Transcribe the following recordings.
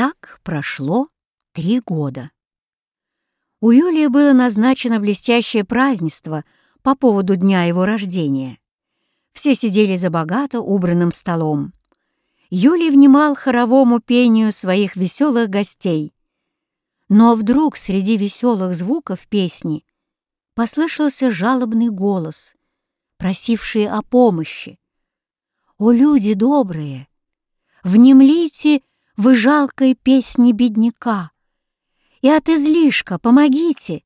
Так прошло три года. У Юлии было назначено блестящее празднество по поводу дня его рождения. Все сидели за богато убранным столом. Юлий внимал хоровому пению своих веселых гостей. Но вдруг среди веселых звуков песни послышался жалобный голос, просивший о помощи. «О, люди добрые! Внемлите вы жалкой песни бедняка, и от излишка помогите,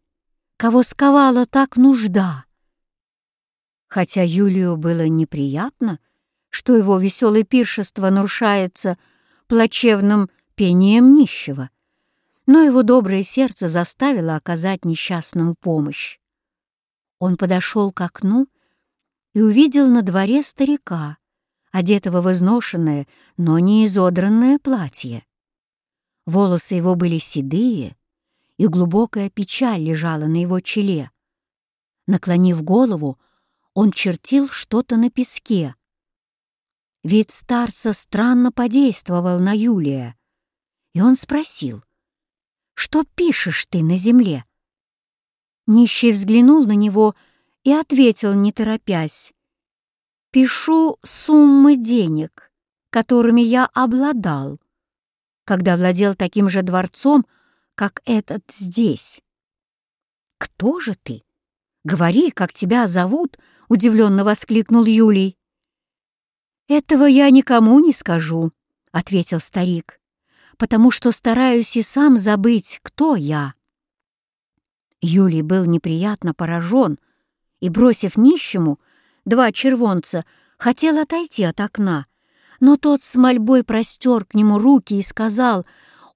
кого сковала так нужда». Хотя Юлию было неприятно, что его веселое пиршество нарушается плачевным пением нищего, но его доброе сердце заставило оказать несчастному помощь. Он подошел к окну и увидел на дворе старика, одетого в изношенное, но не изодранное платье. Волосы его были седые, и глубокая печаль лежала на его челе. Наклонив голову, он чертил что-то на песке. Вид старца странно подействовал на Юлия, и он спросил, «Что пишешь ты на земле?» Нищий взглянул на него и ответил, не торопясь, Пишу суммы денег, которыми я обладал, когда владел таким же дворцом, как этот здесь. «Кто же ты? Говори, как тебя зовут!» — удивленно воскликнул Юлий. «Этого я никому не скажу», — ответил старик, «потому что стараюсь и сам забыть, кто я». Юлий был неприятно поражен и, бросив нищему, — два червонца, хотел отойти от окна, но тот с мольбой простер к нему руки и сказал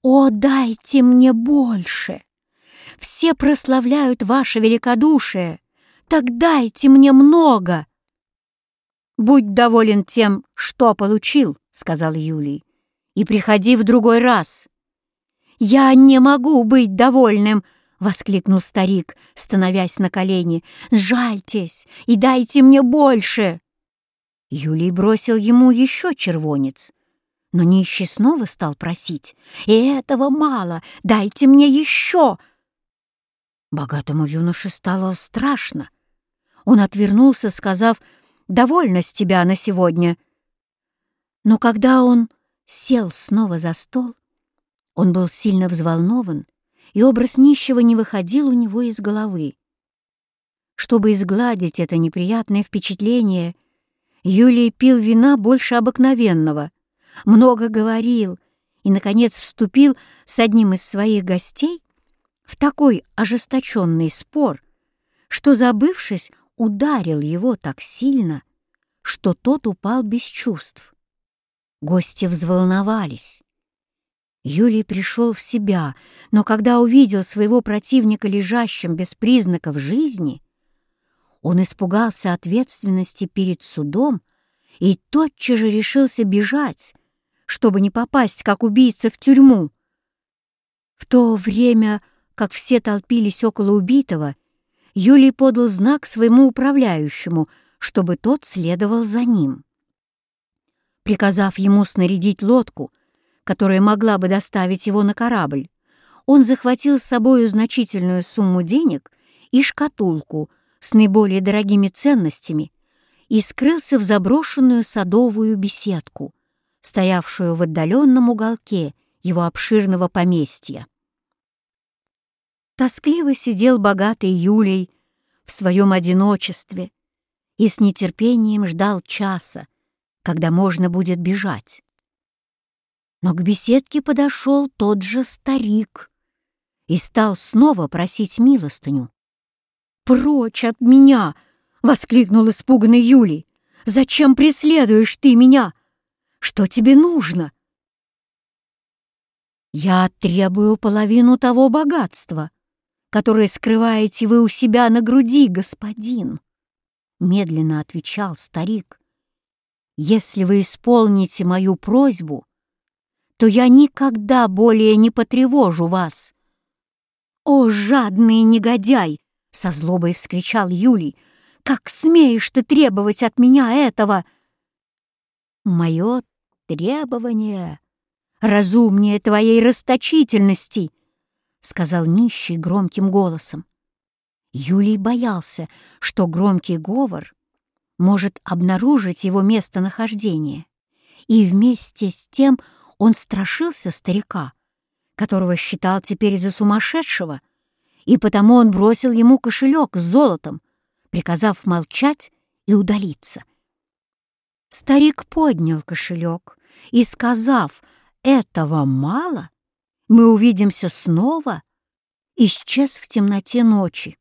«О, дайте мне больше! Все прославляют ваше великодушие, так дайте мне много!» «Будь доволен тем, что получил», — сказал Юлий, «и приходи в другой раз». «Я не могу быть довольным», — воскликнул старик, становясь на колени. «Сжальтесь и дайте мне больше!» Юлий бросил ему еще червонец, но нищий снова стал просить. «И этого мало! Дайте мне еще!» Богатому юноше стало страшно. Он отвернулся, сказав «Довольно с тебя на сегодня». Но когда он сел снова за стол, он был сильно взволнован и образ нищего не выходил у него из головы. Чтобы изгладить это неприятное впечатление, Юлий пил вина больше обыкновенного, много говорил и, наконец, вступил с одним из своих гостей в такой ожесточенный спор, что, забывшись, ударил его так сильно, что тот упал без чувств. Гости взволновались. Юлий пришел в себя, но когда увидел своего противника лежащим без признаков жизни, он испугался ответственности перед судом и тотчас же решился бежать, чтобы не попасть, как убийца, в тюрьму. В то время, как все толпились около убитого, Юлий подал знак своему управляющему, чтобы тот следовал за ним. Приказав ему снарядить лодку, которая могла бы доставить его на корабль, он захватил с собою значительную сумму денег и шкатулку с наиболее дорогими ценностями и скрылся в заброшенную садовую беседку, стоявшую в отдаленном уголке его обширного поместья. Тоскливо сидел богатый Юлий в своем одиночестве и с нетерпением ждал часа, когда можно будет бежать. Но к беседке подошел тот же старик и стал снова просить милостыню. «Прочь от меня!» — воскликнул испуганный Юлий. «Зачем преследуешь ты меня? Что тебе нужно?» «Я требую половину того богатства, которое скрываете вы у себя на груди, господин», — медленно отвечал старик. «Если вы исполните мою просьбу, то я никогда более не потревожу вас». «О, жадный негодяй!» — со злобой вскричал Юлий. «Как смеешь ты требовать от меня этого?» «Мое требование разумнее твоей расточительности!» — сказал нищий громким голосом. Юлий боялся, что громкий говор может обнаружить его местонахождение, и вместе с тем он страшился старика, которого считал теперь за сумасшедшего, и потому он бросил ему кошелек с золотом, приказав молчать и удалиться. Старик поднял кошелек и, сказав «этого мало», мы увидимся снова, исчез в темноте ночи.